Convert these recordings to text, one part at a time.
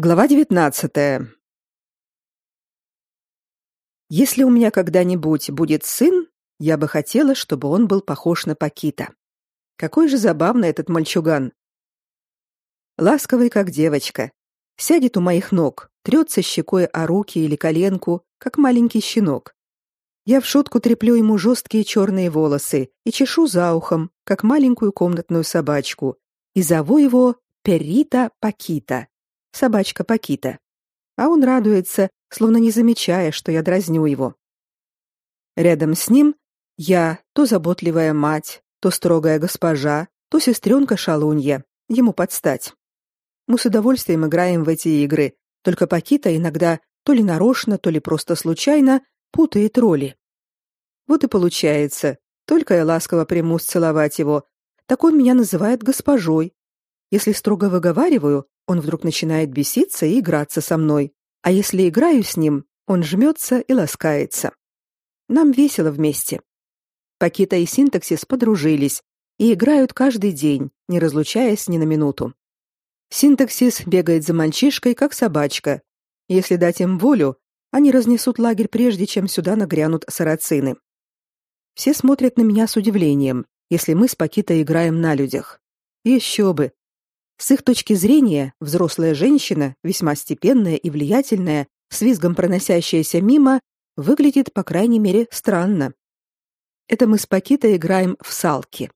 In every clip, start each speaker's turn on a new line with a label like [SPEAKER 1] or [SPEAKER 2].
[SPEAKER 1] Глава 19. Если у меня когда-нибудь будет сын, я бы хотела, чтобы он был похож на Пакита. Какой же забавный этот мальчуган. Ласковый, как девочка. Сядет у моих ног, трется щекой о руки или коленку, как маленький щенок. Я в шутку треплю ему жесткие черные волосы и чешу за ухом, как маленькую комнатную собачку, и зову его Перита Пакита собачка Пакита. А он радуется, словно не замечая, что я дразню его. Рядом с ним я, то заботливая мать, то строгая госпожа, то сестренка шалунья, ему подстать. Мы с удовольствием играем в эти игры, только Пакита иногда то ли нарочно, то ли просто случайно путает роли. Вот и получается, только я ласково примусь целовать его, так он меня называет госпожой. Если строго выговариваю, он вдруг начинает беситься и играться со мной, а если играю с ним, он жмется и ласкается. Нам весело вместе. Пакита и Синтаксис подружились и играют каждый день, не разлучаясь ни на минуту. Синтаксис бегает за мальчишкой, как собачка. Если дать им волю, они разнесут лагерь прежде, чем сюда нагрянут сарацины. Все смотрят на меня с удивлением, если мы с Пакитой играем на людях. Еще бы, с их точки зрения, взрослая женщина, весьма степенная и влиятельная, с визгом проносящаяся мимо, выглядит, по крайней мере, странно. Это мы с Пакитой играем в салки.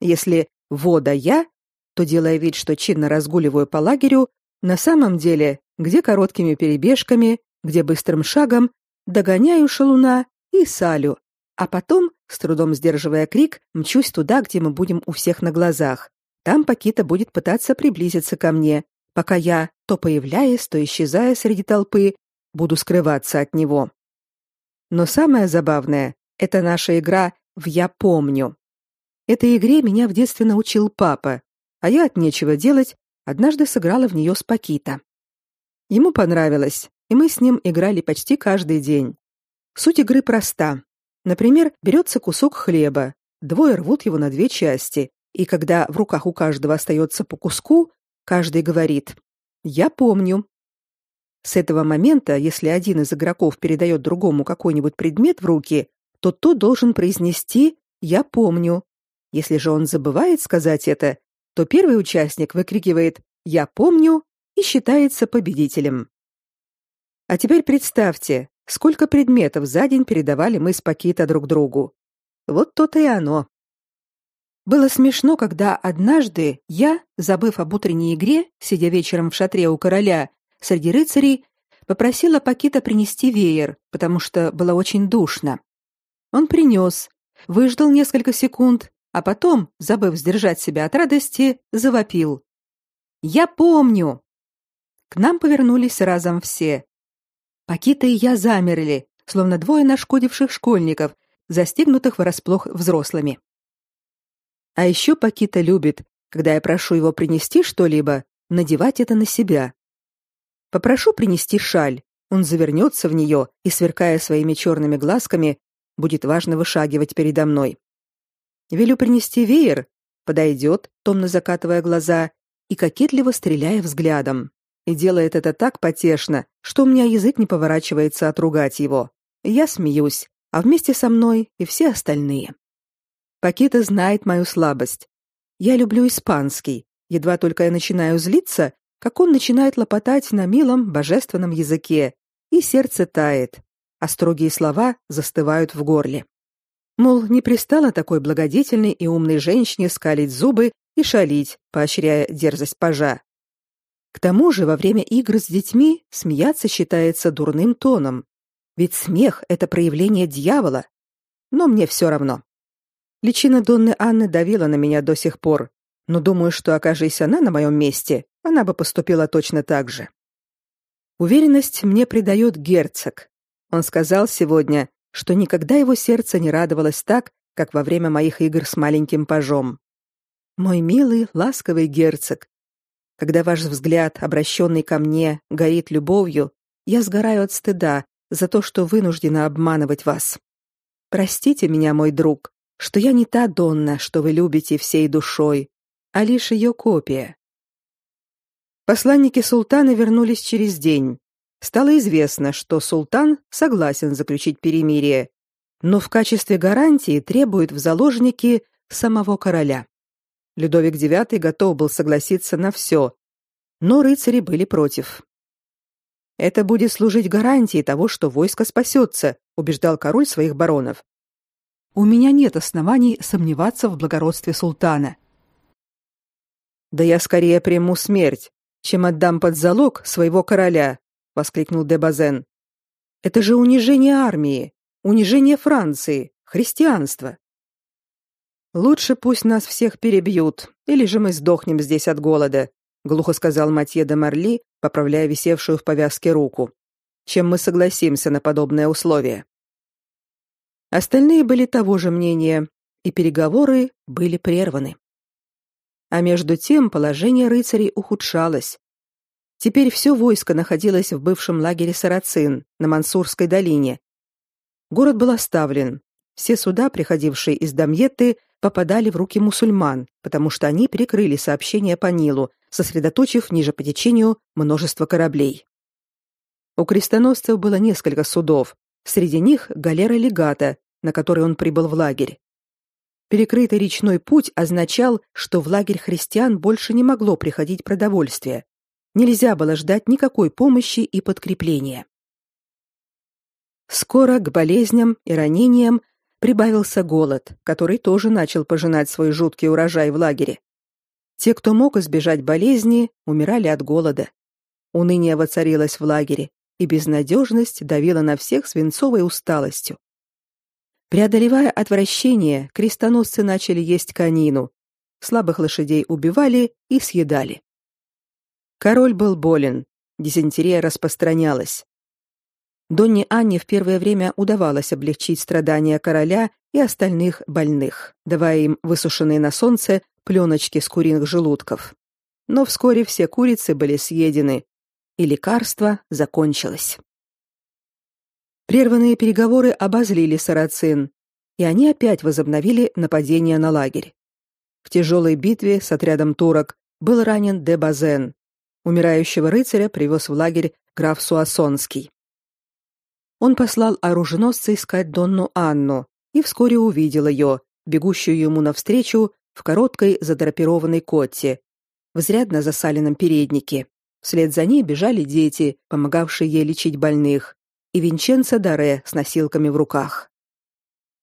[SPEAKER 1] Если вода я, то делая вид, что чинно разгуливаю по лагерю, на самом деле, где короткими перебежками, где быстрым шагом догоняю шалуна и салю, а потом, с трудом сдерживая крик, мчусь туда, где мы будем у всех на глазах, там Пакита будет пытаться приблизиться ко мне, пока я, то появляясь, то исчезая среди толпы, буду скрываться от него. Но самое забавное это наша игра в я помню. Этой игре меня в детстве научил папа, а я от нечего делать однажды сыграла в нее с Пакита. Ему понравилось, и мы с ним играли почти каждый день. Суть игры проста. Например, берется кусок хлеба, двое рвут его на две части, и когда в руках у каждого остается по куску, каждый говорит «Я помню». С этого момента, если один из игроков передает другому какой-нибудь предмет в руки, то тот должен произнести «Я помню». Если же он забывает сказать это, то первый участник выкрикивает «Я помню» и считается победителем. А теперь представьте, сколько предметов за день передавали мы с Пакита друг другу. Вот то-то и оно. Было смешно, когда однажды я, забыв об утренней игре, сидя вечером в шатре у короля, среди рыцарей, попросила Пакита принести веер, потому что было очень душно. Он принес, выждал несколько секунд, а потом, забыв сдержать себя от радости, завопил. «Я помню!» К нам повернулись разом все. Пакита и я замерли, словно двое нашкодивших школьников, застигнутых врасплох взрослыми. А еще Пакита любит, когда я прошу его принести что-либо, надевать это на себя. Попрошу принести шаль, он завернется в нее и, сверкая своими черными глазками, будет важно вышагивать передо мной. Велю принести веер, подойдет, томно закатывая глаза и кокетливо стреляя взглядом. И делает это так потешно, что у меня язык не поворачивается отругать его. Я смеюсь, а вместе со мной и все остальные. Пакита знает мою слабость. Я люблю испанский. Едва только я начинаю злиться, как он начинает лопотать на милом божественном языке, и сердце тает, а строгие слова застывают в горле. Мол, не пристало такой благодетельной и умной женщине скалить зубы и шалить, поощряя дерзость пажа. К тому же во время игр с детьми смеяться считается дурным тоном, ведь смех это проявление дьявола. Но мне все равно. Личина Донны Анны давила на меня до сих пор, но думаю, что окажись она на моем месте, она бы поступила точно так же. Уверенность мне придает герцог. Он сказал сегодня, что никогда его сердце не радовалось так, как во время моих игр с маленьким пажом. Мой милый, ласковый герцог, когда ваш взгляд, обращенный ко мне, горит любовью, я сгораю от стыда за то, что вынуждена обманывать вас. Простите меня, мой друг, что я не та Донна, что вы любите всей душой, а лишь ее копия. Посланники султана вернулись через день. Стало известно, что султан согласен заключить перемирие, но в качестве гарантии требует в заложники самого короля. Людовик IX готов был согласиться на все, но рыцари были против. Это будет служить гарантией того, что войско спасется, убеждал король своих баронов. У меня нет оснований сомневаться в благородстве султана. Да я скорее приму смерть, чем отдам под залог своего короля, воскликнул де Базен. Это же унижение армии, унижение Франции, христианства. Лучше пусть нас всех перебьют, или же мы сдохнем здесь от голода, глухо сказал Матье де Марли, поправляя висевшую в повязке руку. Чем мы согласимся на подобное условие? Остальные были того же мнения, и переговоры были прерваны. А между тем положение рыцарей ухудшалось. Теперь все войско находилось в бывшем лагере Сарацин на Мансурской долине. Город был оставлен. Все суда, приходившие из Дамьетты, попадали в руки мусульман, потому что они перекрыли сообщения по Нилу, сосредоточив ниже по течению множество кораблей. У крестоносцев было несколько судов, среди них галера легата, на которой он прибыл в лагерь. Перекрытый речной путь означал, что в лагерь христиан больше не могло приходить продовольствие. Нельзя было ждать никакой помощи и подкрепления. Скоро к болезням и ранениям прибавился голод, который тоже начал пожинать свой жуткий урожай в лагере. Те, кто мог избежать болезни, умирали от голода. Уныние воцарилось в лагере, и безнадежность давила на всех свинцовой усталостью. Преодолевая отвращение, крестоносцы начали есть конину. Слабых лошадей убивали и съедали. Король был болен, дизентерия распространялась. Донне Анне в первое время удавалось облегчить страдания короля и остальных больных, давая им высушенные на солнце пленочки с куриных желудков. Но вскоре все курицы были съедены, и лекарство закончилось. Прерванные переговоры обозлили сарацин, и они опять возобновили нападение на лагерь. В тяжелой битве с отрядом турок был ранен де Базен. Умирающего рыцаря привез в лагерь граф Суасонский. Он послал оруженосца искать Донну Анну и вскоре увидел ее, бегущую ему навстречу в короткой задрапированной котте, в изрядно засаленном переднике. Вслед за ней бежали дети, помогавшие ей лечить больных, и Винченцо Даре с носилками в руках.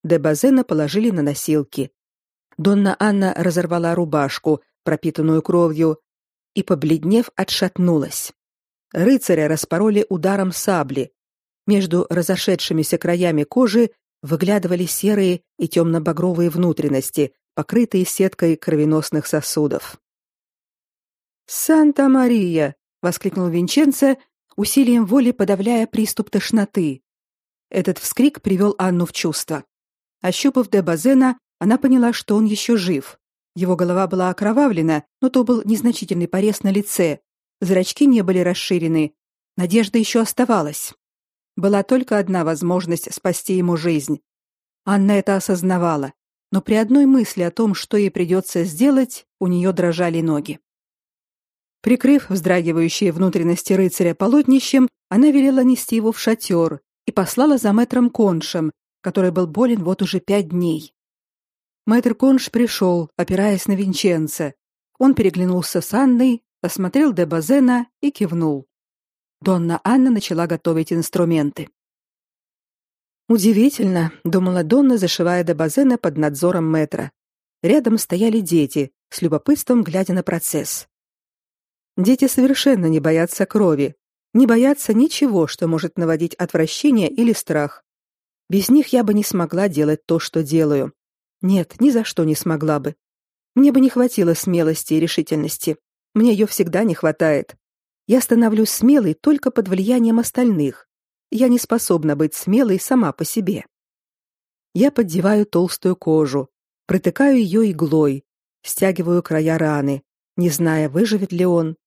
[SPEAKER 1] Де Базена положили на носилки. Донна Анна разорвала рубашку, пропитанную кровью, и, побледнев, отшатнулась. Рыцаря распороли ударом сабли, между разошедшимися краями кожи выглядывали серые и темно-багровые внутренности, покрытые сеткой кровеносных сосудов. «Санта-Мария!» — воскликнул Винченцо, усилием воли подавляя приступ тошноты. Этот вскрик привел Анну в чувство. Ощупав де Базена, она поняла, что он еще жив. Его голова была окровавлена, но то был незначительный порез на лице. Зрачки не были расширены. Надежда еще оставалась. Была только одна возможность спасти ему жизнь. Анна это осознавала, но при одной мысли о том, что ей придется сделать, у нее дрожали ноги. Прикрыв вздрагивающие внутренности рыцаря полотнищем, она велела нести его в шатер и послала за мэтром Коншем, который был болен вот уже пять дней. Мэтр Конш пришел, опираясь на Винченце. Он переглянулся с Анной, осмотрел де Базена и кивнул. Донна Анна начала готовить инструменты. Удивительно, думала Донна, зашивая до базена под надзором метра. Рядом стояли дети, с любопытством глядя на процесс. Дети совершенно не боятся крови, не боятся ничего, что может наводить отвращение или страх. Без них я бы не смогла делать то, что делаю. Нет, ни за что не смогла бы. Мне бы не хватило смелости и решительности. Мне ее всегда не хватает. Я становлюсь смелой только под влиянием остальных. Я не способна быть смелой сама по себе. Я поддеваю толстую кожу, протыкаю ее иглой, стягиваю края раны, не зная, выживет ли он.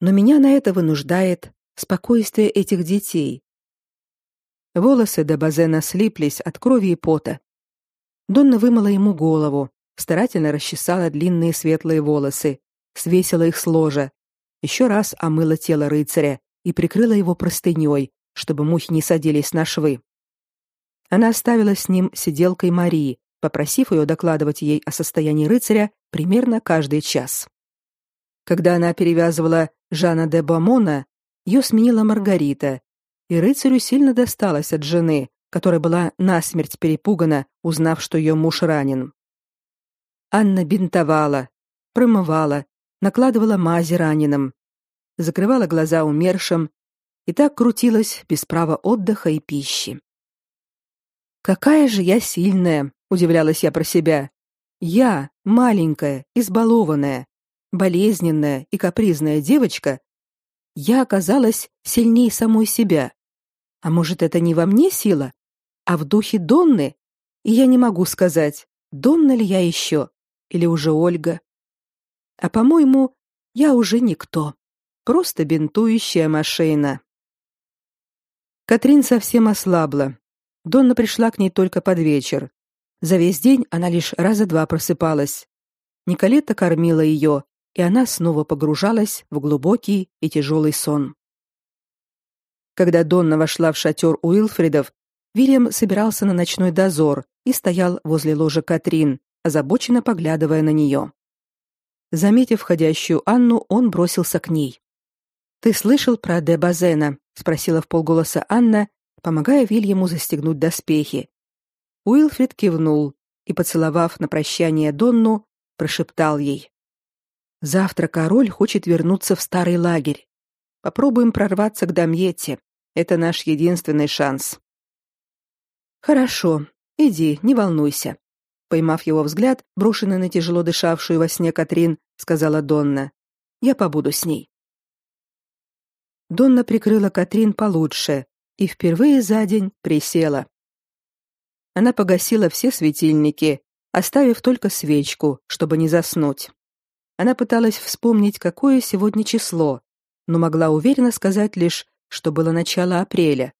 [SPEAKER 1] Но меня на это вынуждает спокойствие этих детей. Волосы до базена слиплись от крови и пота. Донна вымыла ему голову, старательно расчесала длинные светлые волосы, свесила их с ложа, еще раз омыла тело рыцаря и прикрыла его простыней, чтобы мухи не садились на швы. Она оставила с ним сиделкой Марии, попросив ее докладывать ей о состоянии рыцаря примерно каждый час. Когда она перевязывала Жана де Бомона, ее сменила Маргарита, и рыцарю сильно досталось от жены, которая была насмерть перепугана, узнав, что ее муж ранен. Анна бинтовала, промывала, накладывала мази раненым, закрывала глаза умершим и так крутилась без права отдыха и пищи. Какая же я сильная, удивлялась я про себя. Я, маленькая, избалованная, болезненная и капризная девочка, я оказалась сильнее самой себя. А может, это не во мне сила, а в духе Донны? И я не могу сказать, Донна ли я еще, или уже Ольга. А по-моему, я уже никто, просто бинтующая машина. Катрин совсем ослабла. Донна пришла к ней только под вечер. За весь день она лишь раза два просыпалась. Николетта кормила ее, и она снова погружалась в глубокий и тяжелый сон. Когда Донна вошла в шатер Уилфридов, Вильям собирался на ночной дозор и стоял возле ложа Катрин, озабоченно поглядывая на нее. Заметив входящую Анну, он бросился к ней. «Ты слышал про де Базена?» — спросила в полголоса Анна, помогая Вильяму застегнуть доспехи. Уилфрид кивнул и, поцеловав на прощание Донну, прошептал ей. «Завтра король хочет вернуться в старый лагерь. Попробуем прорваться к Дамьете. Это наш единственный шанс». «Хорошо, иди, не волнуйся», Поймав его взгляд, брошенный на тяжело дышавшую во сне Катрин, сказала Донна: "Я побуду с ней". Донна прикрыла Катрин получше и впервые за день присела. Она погасила все светильники, оставив только свечку, чтобы не заснуть. Она пыталась вспомнить, какое сегодня число, но могла уверенно сказать лишь, что было начало апреля.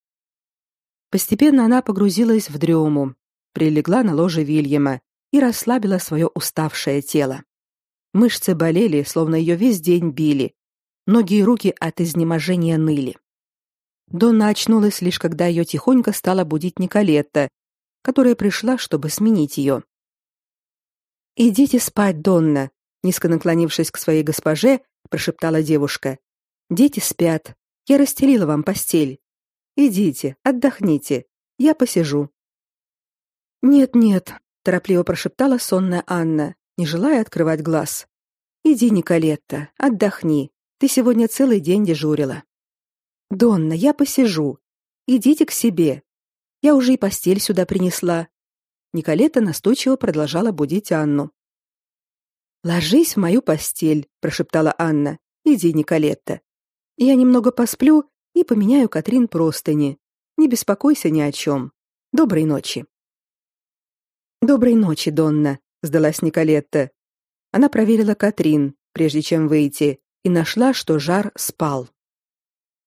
[SPEAKER 1] Постепенно она погрузилась в дрему, прилегла на ложе Вильяма и расслабила свое уставшее тело. Мышцы болели, словно ее весь день били. Ноги и руки от изнеможения ныли. Донна очнулась лишь когда ее тихонько стала будить Николетта, которая пришла, чтобы сменить ее. «Идите спать, Донна», — низко наклонившись к своей госпоже, прошептала девушка. «Дети спят. Я расстелила вам постель. Идите, отдохните. Я посижу». «Нет-нет», — торопливо прошептала сонная Анна, не желая открывать глаз. «Иди, Николетта, отдохни. Ты сегодня целый день дежурила». «Донна, я посижу. Идите к себе. Я уже и постель сюда принесла». Николетта настойчиво продолжала будить Анну. «Ложись в мою постель», — прошептала Анна. «Иди, Николетта. Я немного посплю и поменяю Катрин простыни. Не беспокойся ни о чем. Доброй ночи». Доброй ночи, Донна, сдалась Николетта. Она проверила Катрин, прежде чем выйти, и нашла, что жар спал.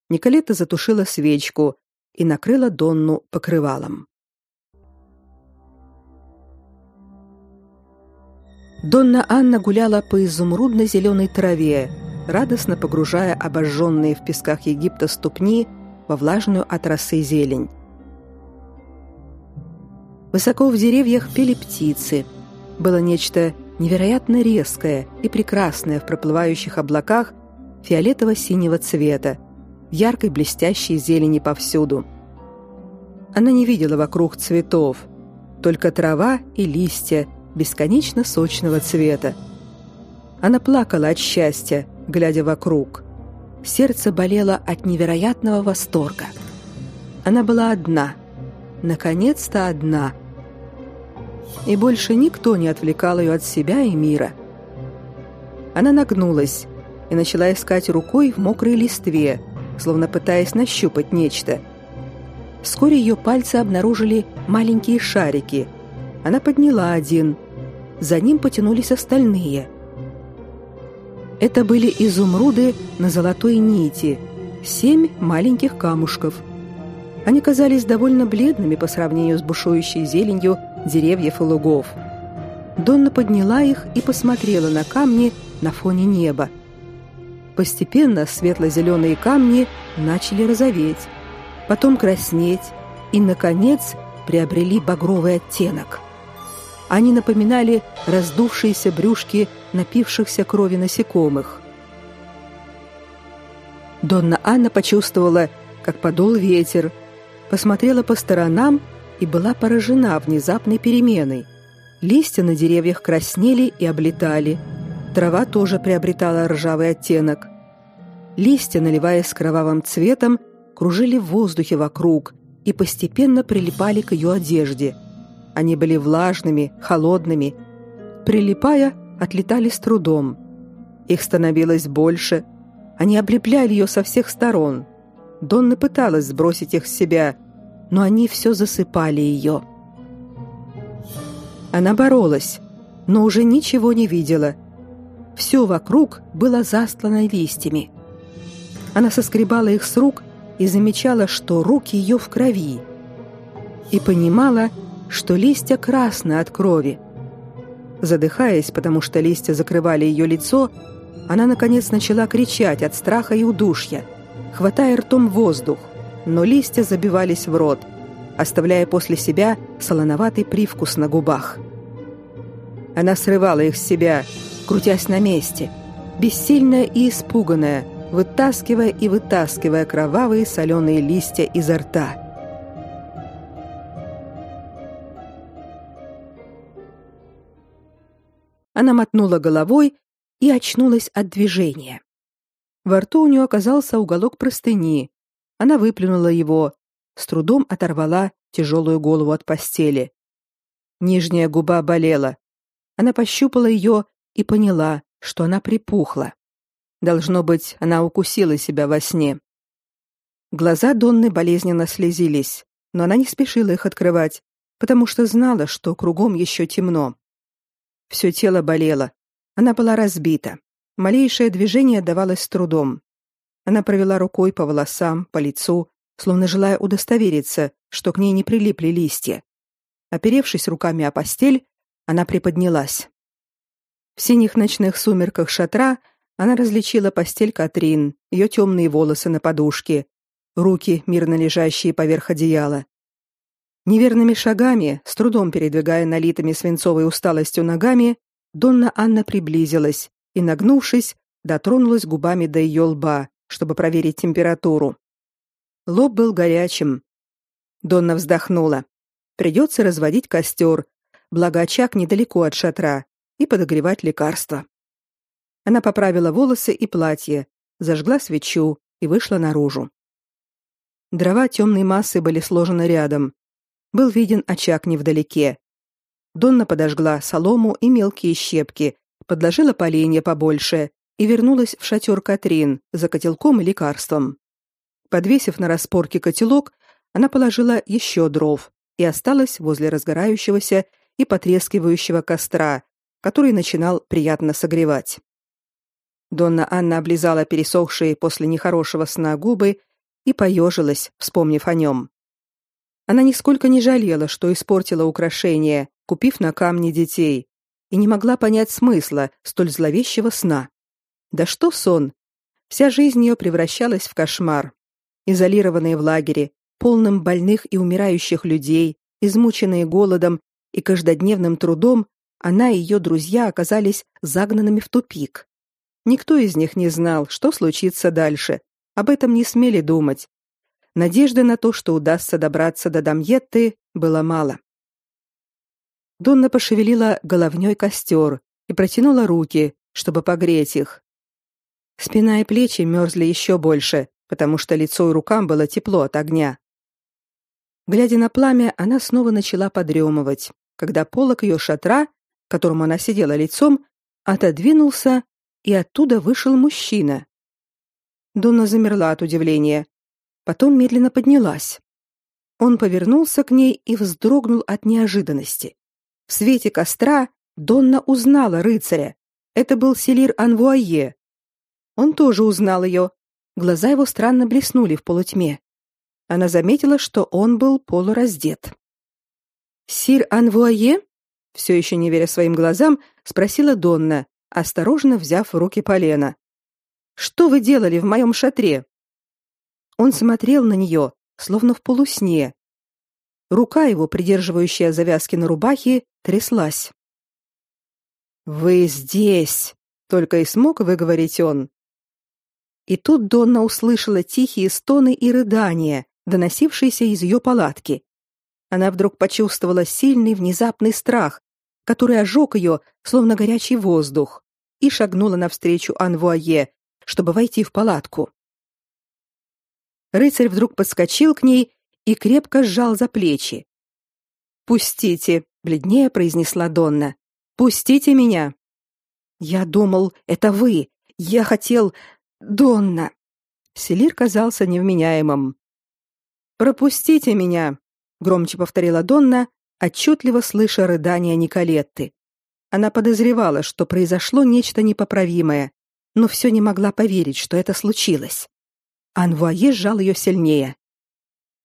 [SPEAKER 1] Николетта затушила свечку и накрыла Донну покрывалом. Донна Анна гуляла по изумрудно-зеленой траве, радостно погружая обожженные в песках Египта ступни во влажную от росы зелень. Высоко в деревьях пели птицы. Было нечто невероятно резкое и прекрасное в проплывающих облаках фиолетово-синего цвета, яркой блестящей зелени повсюду. Она не видела вокруг цветов, только трава и листья бесконечно сочного цвета. Она плакала от счастья, глядя вокруг. Сердце болело от невероятного восторга. Она была одна, наконец-то одна, и больше никто не отвлекал ее от себя и мира. Она нагнулась и начала искать рукой в мокрой листве, словно пытаясь нащупать нечто. Вскоре ее пальцы обнаружили маленькие шарики. Она подняла один. За ним потянулись остальные. Это были изумруды на золотой нити, семь маленьких камушков. Они казались довольно бледными по сравнению с бушующей зеленью деревьев и лугов. Донна подняла их и посмотрела на камни на фоне неба. Постепенно светло-зеленые камни начали розоветь, потом краснеть и, наконец, приобрели багровый оттенок. Они напоминали раздувшиеся брюшки напившихся крови насекомых. Донна Анна почувствовала, как подул ветер, посмотрела по сторонам и была поражена внезапной переменой. Листья на деревьях краснели и облетали. Трава тоже приобретала ржавый оттенок. Листья, наливаясь кровавым цветом, кружили в воздухе вокруг и постепенно прилипали к ее одежде. Они были влажными, холодными. Прилипая, отлетали с трудом. Их становилось больше. Они облепляли ее со всех сторон. Донна пыталась сбросить их с себя, но они все засыпали ее. Она боролась, но уже ничего не видела. Все вокруг было застлано листьями. Она соскребала их с рук и замечала, что руки ее в крови. И понимала, что листья красны от крови. Задыхаясь, потому что листья закрывали ее лицо, она наконец начала кричать от страха и удушья, хватая ртом воздух, но листья забивались в рот, оставляя после себя солоноватый привкус на губах. Она срывала их с себя, крутясь на месте, бессильная и испуганная, вытаскивая и вытаскивая кровавые соленые листья изо рта. Она мотнула головой и очнулась от движения. Во рту у нее оказался уголок простыни. Она выплюнула его, с трудом оторвала тяжелую голову от постели. Нижняя губа болела. Она пощупала ее и поняла, что она припухла. Должно быть, она укусила себя во сне. Глаза Донны болезненно слезились, но она не спешила их открывать, потому что знала, что кругом еще темно. Все тело болело. Она была разбита. Малейшее движение давалось с трудом. Она провела рукой по волосам, по лицу, словно желая удостовериться, что к ней не прилипли листья. Оперевшись руками о постель, она приподнялась. В синих ночных сумерках шатра она различила постель Катрин, ее темные волосы на подушке, руки, мирно лежащие поверх одеяла. Неверными шагами, с трудом передвигая налитыми свинцовой усталостью ногами, Донна Анна приблизилась и, нагнувшись, дотронулась губами до ее лба, чтобы проверить температуру. Лоб был горячим. Донна вздохнула. Придется разводить костер, благо очаг недалеко от шатра, и подогревать лекарства. Она поправила волосы и платье, зажгла свечу и вышла наружу. Дрова темной массы были сложены рядом. Был виден очаг невдалеке. Донна подожгла солому и мелкие щепки, подложила поленья побольше и вернулась в шатер Катрин за котелком и лекарством. Подвесив на распорке котелок, она положила еще дров и осталась возле разгорающегося и потрескивающего костра, который начинал приятно согревать. Донна Анна облизала пересохшие после нехорошего сна губы и поежилась, вспомнив о нем. Она нисколько не жалела, что испортила украшение, купив на камне детей, и не могла понять смысла столь зловещего сна. Да что сон? Вся жизнь ее превращалась в кошмар. Изолированные в лагере, полным больных и умирающих людей, измученные голодом и каждодневным трудом, она и ее друзья оказались загнанными в тупик. Никто из них не знал, что случится дальше. Об этом не смели думать. Надежды на то, что удастся добраться до Дамьетты, было мало. Донна пошевелила головней костер и протянула руки, чтобы погреть их. Спина и плечи мерзли еще больше, потому что лицо и рукам было тепло от огня. Глядя на пламя, она снова начала подремывать, когда полог ее шатра, к которому она сидела лицом, отодвинулся и оттуда вышел мужчина. Донна замерла от удивления, потом медленно поднялась. Он повернулся к ней и вздрогнул от неожиданности. В свете костра Донна узнала рыцаря. Это был Селир Анвуае. Он тоже узнал ее. Глаза его странно блеснули в полутьме. Она заметила, что он был полураздет. «Сир Анвуае?» Все еще не веря своим глазам, спросила Донна, осторожно взяв в руки полено. Что вы делали в моем шатре? Он смотрел на нее, словно в полусне. Рука его, придерживающая завязки на рубахе, тряслась. Вы здесь, только и смог выговорить он. И тут Донна услышала тихие стоны и рыдания, доносившиеся из ее палатки. Она вдруг почувствовала сильный внезапный страх, который ожег ее, словно горячий воздух, и шагнула навстречу Анвуае, чтобы войти в палатку. Рыцарь вдруг подскочил к ней и крепко сжал за плечи. "Пустите", бледнее произнесла Донна. "Пустите меня". "Я думал, это вы. Я хотел Донна". Селир казался невменяемым. "Пропустите меня", громче повторила Донна, отчетливо слыша рыдания Николетты. Она подозревала, что произошло нечто непоправимое, но все не могла поверить, что это случилось. Анвуае сжал ее сильнее.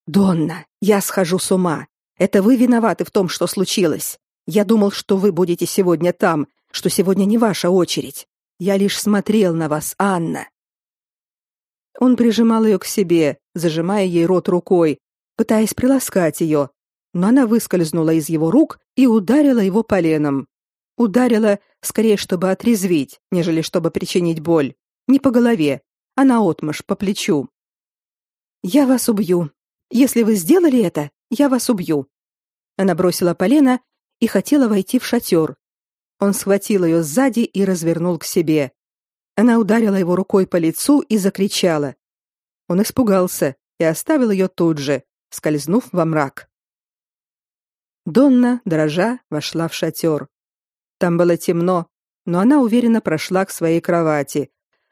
[SPEAKER 1] «Донна, я схожу с ума. Это вы виноваты в том, что случилось. Я думал, что вы будете сегодня там, что сегодня не ваша очередь. Я лишь смотрел на вас, Анна». Он прижимал ее к себе, зажимая ей рот рукой, пытаясь приласкать ее, но она выскользнула из его рук и ударила его поленом. Ударила скорее, чтобы отрезвить, нежели чтобы причинить боль. Не по голове, а наотмашь по плечу. «Я вас убью. Если вы сделали это, я вас убью». Она бросила полено и хотела войти в шатер. Он схватил ее сзади и развернул к себе. Она ударила его рукой по лицу и закричала. Он испугался и оставил ее тут же, скользнув во мрак. Донна, дрожа, вошла в шатер. Там было темно, но она уверенно прошла к своей кровати,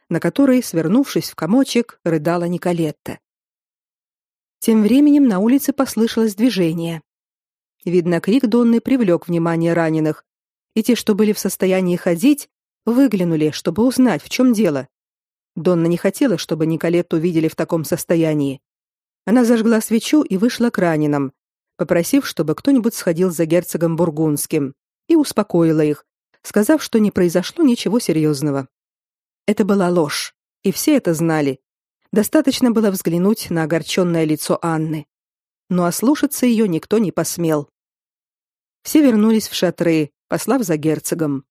[SPEAKER 1] на которой, свернувшись в комочек, рыдала Николетта. Тем временем на улице послышалось движение. Видно, крик Донны привлек внимание раненых, и те, что были в состоянии ходить, выглянули, чтобы узнать, в чем дело. Донна не хотела, чтобы Николетту видели в таком состоянии. Она зажгла свечу и вышла к раненым, попросив, чтобы кто-нибудь сходил за герцогом бургундским, и успокоила их, сказав, что не произошло ничего серьезного. Это была ложь, и все это знали. Достаточно было взглянуть на огорченное лицо Анны. Но ослушаться ее никто не посмел. Все вернулись в шатры, послав за герцогом.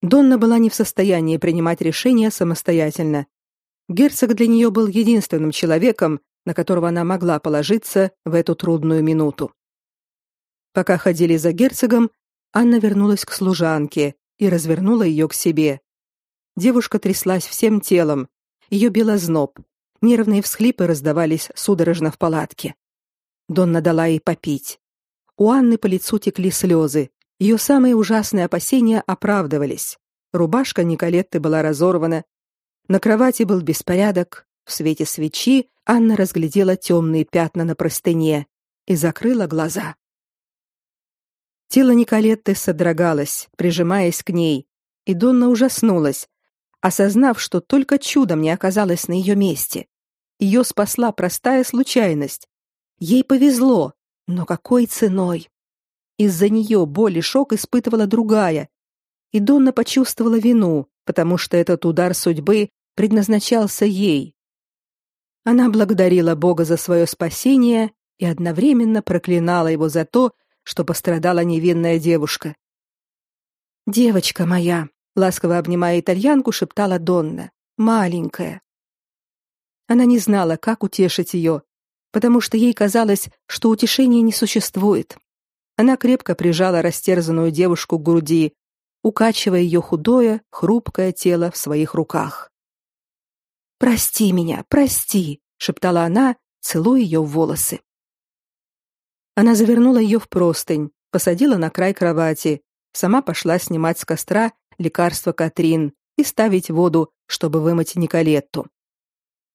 [SPEAKER 1] Донна была не в состоянии принимать решения самостоятельно. Герцог для нее был единственным человеком, на которого она могла положиться в эту трудную минуту. Пока ходили за герцогом, Анна вернулась к служанке и развернула ее к себе. Девушка тряслась всем телом, ее било зноб, нервные всхлипы раздавались судорожно в палатке. Донна дала ей попить. У Анны по лицу текли слезы. Ее самые ужасные опасения оправдывались. Рубашка Николетты была разорвана, на кровати был беспорядок, в свете свечи Анна разглядела темные пятна на простыне и закрыла глаза. Тело Николетты содрогалось, прижимаясь к ней, и Донна ужаснулась, осознав, что только чудом не оказалась на ее месте. Ее спасла простая случайность. Ей повезло, но какой ценой? Из-за нее боль и шок испытывала другая, и Донна почувствовала вину, потому что этот удар судьбы предназначался ей, она благодарила Бога за свое спасение и одновременно проклинала его за то, что пострадала невинная девушка. Девочка моя, ласково обнимая итальянку, шептала Донна, маленькая. Она не знала, как утешить ее, потому что ей казалось, что утешения не существует. Она крепко прижала растерзанную девушку к груди, укачивая ее худое, хрупкое тело в своих руках. Прости меня, прости, шептала она, целуя ее в волосы. Она завернула ее в простынь, посадила на край кровати, сама пошла снимать с костра лекарство Катрин и ставить воду, чтобы вымыть Николетту.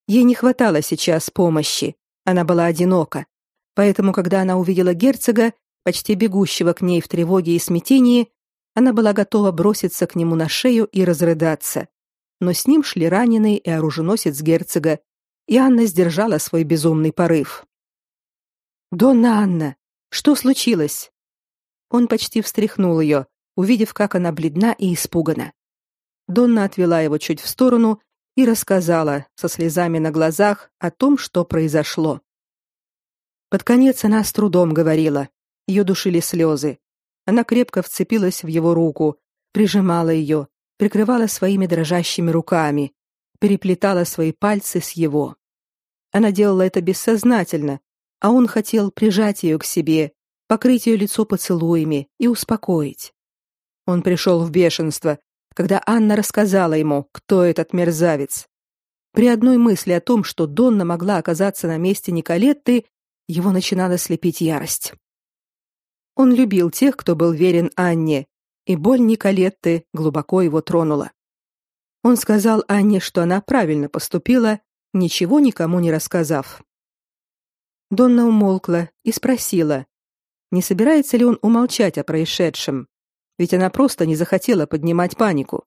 [SPEAKER 1] Ей не хватало сейчас помощи, она была одинока. Поэтому, когда она увидела герцога, почти бегущего к ней в тревоге и смятении, она была готова броситься к нему на шею и разрыдаться но с ним шли раненый и оруженосец герцога, и Анна сдержала свой безумный порыв. «Донна Анна, что случилось?» Он почти встряхнул ее, увидев, как она бледна и испугана. Донна отвела его чуть в сторону и рассказала со слезами на глазах о том, что произошло. Под конец она с трудом говорила. Ее душили слезы. Она крепко вцепилась в его руку, прижимала ее, прикрывала своими дрожащими руками, переплетала свои пальцы с его. Она делала это бессознательно, а он хотел прижать ее к себе, покрыть ее лицо поцелуями и успокоить. Он пришел в бешенство, когда Анна рассказала ему, кто этот мерзавец. При одной мысли о том, что Донна могла оказаться на месте Николетты, его начинала слепить ярость. Он любил тех, кто был верен Анне, и боль Николетты глубоко его тронула. Он сказал Анне, что она правильно поступила, ничего никому не рассказав. Донна умолкла и спросила, не собирается ли он умолчать о происшедшем, ведь она просто не захотела поднимать панику.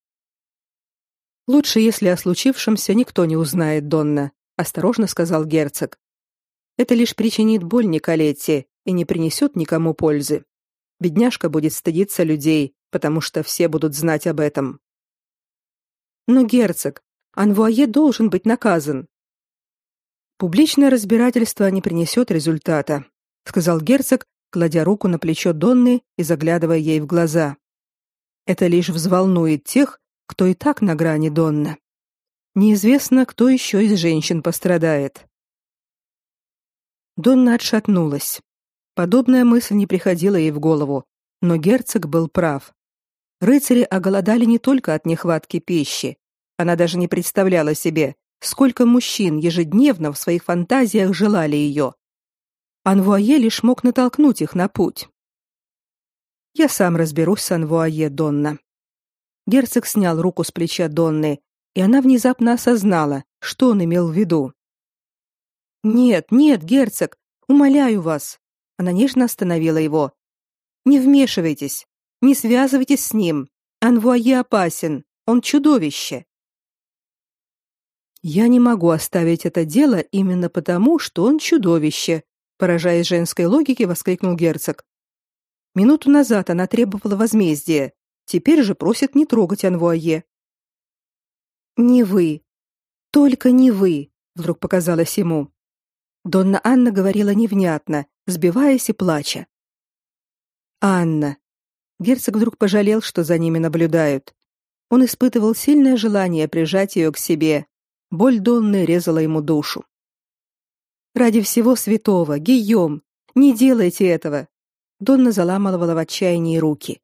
[SPEAKER 1] Лучше, если о случившемся никто не узнает, Донна, осторожно сказал герцог. Это лишь причинит боль Николетте и не принесет никому пользы. Бедняжка будет стыдиться людей, потому что все будут знать об этом. Но герцог, Анвуае должен быть наказан. Публичное разбирательство не принесет результата, сказал герцог, кладя руку на плечо Донны и заглядывая ей в глаза. Это лишь взволнует тех, кто и так на грани Донна. Неизвестно, кто еще из женщин пострадает. Донна отшатнулась. Подобная мысль не приходила ей в голову, но герцог был прав. Рыцари оголодали не только от нехватки пищи. Она даже не представляла себе, сколько мужчин ежедневно в своих фантазиях желали ее. Анвуае лишь мог натолкнуть их на путь. Я сам разберусь с Анвуае, Донна. Герцог снял руку с плеча Донны, и она внезапно осознала, что он имел в виду. Нет, нет, герцог, умоляю вас. Она нежно остановила его. Не вмешивайтесь. Не связывайтесь с ним. Анвуае опасен. Он чудовище. Я не могу оставить это дело именно потому, что он чудовище, поражаясь женской логике, воскликнул герцог. Минуту назад она требовала возмездия, теперь же просит не трогать Анвуае. Не вы. Только не вы, вдруг показалось ему. Донна Анна говорила невнятно, сбиваясь и плача. Анна, Герцог вдруг пожалел, что за ними наблюдают. Он испытывал сильное желание прижать ее к себе. Боль Донны резала ему душу. Ради всего святого, Гийом, не делайте этого. Донна заламывала в отчаянии руки.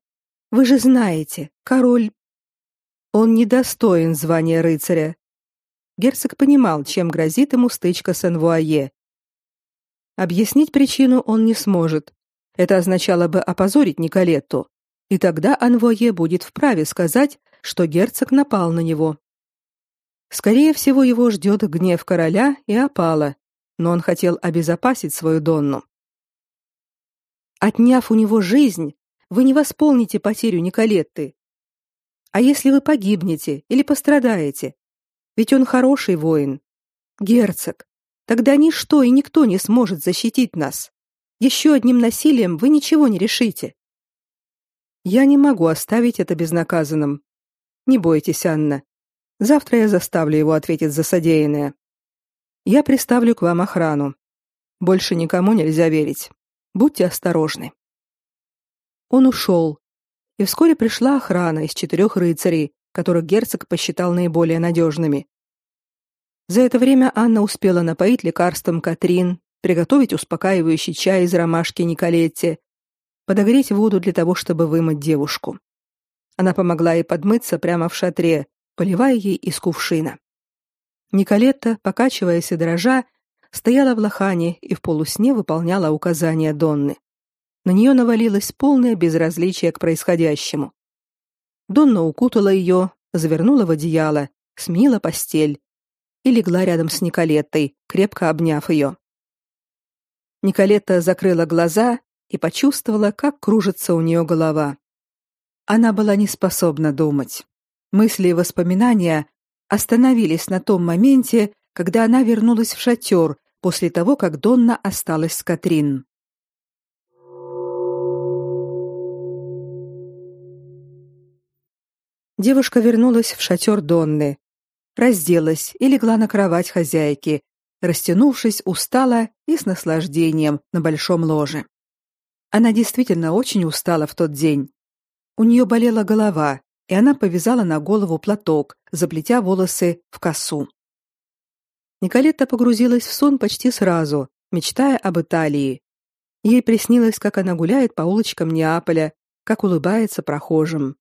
[SPEAKER 1] Вы же знаете, король он недостоин звания рыцаря. Герцог понимал, чем грозит ему стычка с Энвуае. Объяснить причину он не сможет. Это означало бы опозорить Николетту и тогда Анвое будет вправе сказать, что герцог напал на него. Скорее всего, его ждет гнев короля и опала, но он хотел обезопасить свою Донну. Отняв у него жизнь, вы не восполните потерю Николетты. А если вы погибнете или пострадаете? Ведь он хороший воин. Герцог. Тогда ничто и никто не сможет защитить нас. Еще одним насилием вы ничего не решите. Я не могу оставить это безнаказанным. Не бойтесь, Анна. Завтра я заставлю его ответить за содеянное. Я приставлю к вам охрану. Больше никому нельзя верить. Будьте осторожны. Он ушел, и вскоре пришла охрана из четырех рыцарей, которых герцог посчитал наиболее надежными. За это время Анна успела напоить лекарством Катрин, приготовить успокаивающий чай из ромашки Николетте подогреть воду для того, чтобы вымыть девушку. Она помогла ей подмыться прямо в шатре, поливая ей из кувшина. Николетта, покачиваясь и дрожа, стояла в лохане и в полусне выполняла указания Донны. На нее навалилось полное безразличие к происходящему. Донна укутала ее, завернула в одеяло, смила постель и легла рядом с Николеттой, крепко обняв ее. Николетта закрыла глаза и почувствовала, как кружится у нее голова. Она была не способна думать. Мысли и воспоминания остановились на том моменте, когда она вернулась в шатер после того, как Донна осталась с Катрин. Девушка вернулась в шатер Донны, разделась и легла на кровать хозяйки, растянувшись устала и с наслаждением на большом ложе. Она действительно очень устала в тот день. У нее болела голова, и она повязала на голову платок, заплетя волосы в косу. Николетта погрузилась в сон почти сразу, мечтая об Италии. Ей приснилось, как она гуляет по улочкам Неаполя, как улыбается прохожим.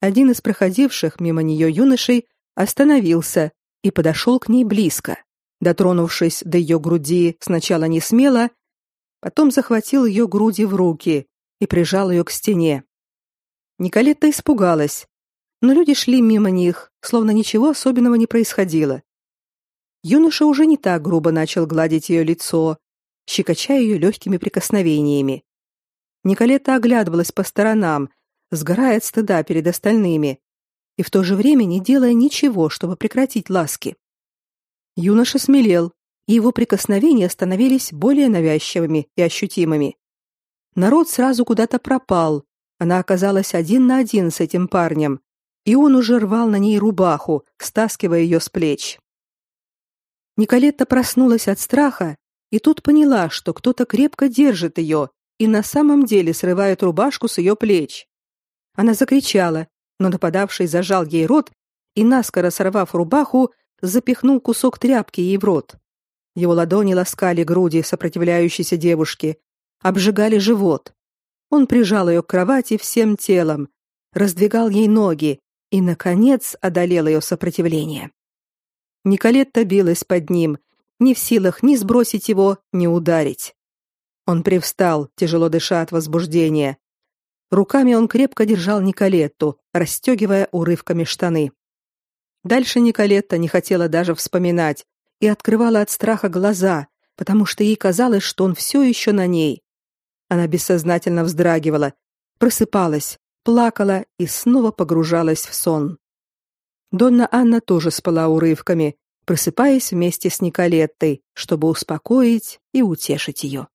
[SPEAKER 1] Один из проходивших мимо нее юношей остановился и подошел к ней близко, дотронувшись до ее груди сначала не смело, потом захватил ее груди в руки и прижал ее к стене. Николетта испугалась, но люди шли мимо них, словно ничего особенного не происходило. Юноша уже не так грубо начал гладить ее лицо, щекоча ее легкими прикосновениями. Николетта оглядывалась по сторонам, сгорая от стыда перед остальными, и в то же время не делая ничего, чтобы прекратить ласки. Юноша смелел, и его прикосновения становились более навязчивыми и ощутимыми. Народ сразу куда-то пропал. Она оказалась один на один с этим парнем, и он уже рвал на ней рубаху, стаскивая ее с плеч. Николетта проснулась от страха и тут поняла, что кто-то крепко держит ее и на самом деле срывает рубашку с ее плеч. Она закричала, но нападавший зажал ей рот и наскоро сорвав рубаху, запихнул кусок тряпки ей в рот. Его ладони ласкали груди сопротивляющейся девушки, обжигали живот. Он прижал ее к кровати всем телом, раздвигал ей ноги и наконец одолел ее сопротивление. Николетта билась под ним, не в силах ни сбросить его, ни ударить. Он привстал, тяжело дыша от возбуждения, Руками он крепко держал Николетту, расстегивая урывками штаны. Дальше Николетта не хотела даже вспоминать и открывала от страха глаза, потому что ей казалось, что он все еще на ней. Она бессознательно вздрагивала, просыпалась, плакала и снова погружалась в сон. Донна Анна тоже спала урывками, просыпаясь вместе с Николеттой, чтобы успокоить и утешить ее.